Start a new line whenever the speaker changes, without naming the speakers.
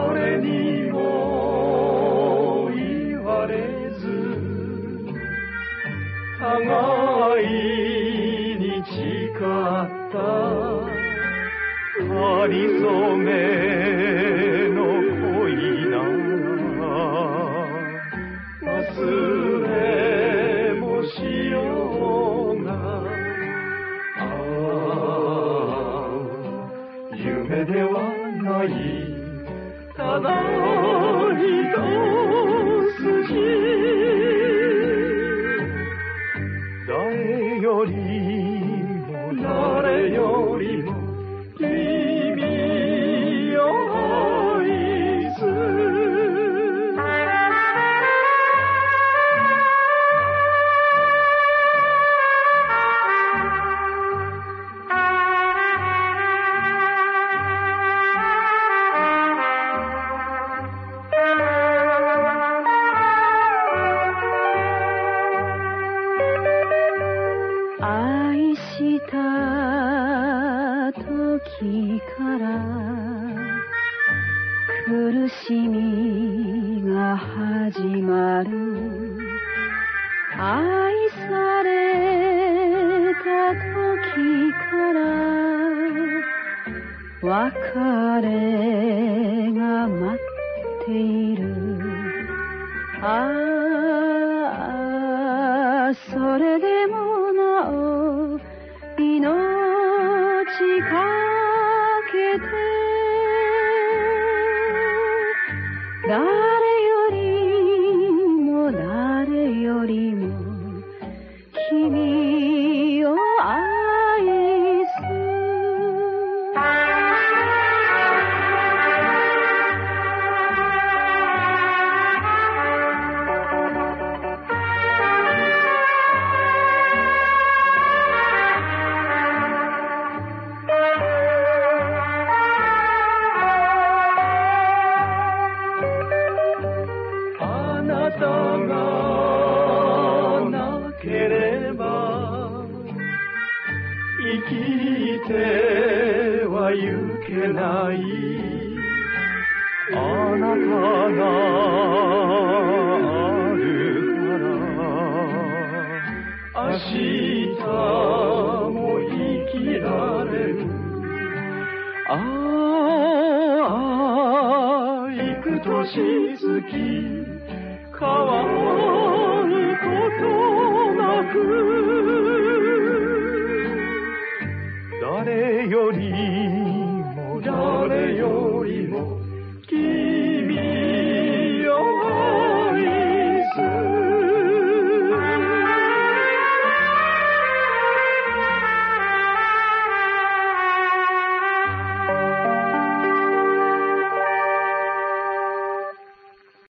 誰にも言われず互いに誓った。ありのめの恋なら忘れもしようがああ夢ではない。大道理都死心
した時から苦しみが始まる。愛された時から別れが待っている。ああそれで
がなければ生きてはゆけない。あなたがあるから明日も生きられる。ああ幾年月 Oh.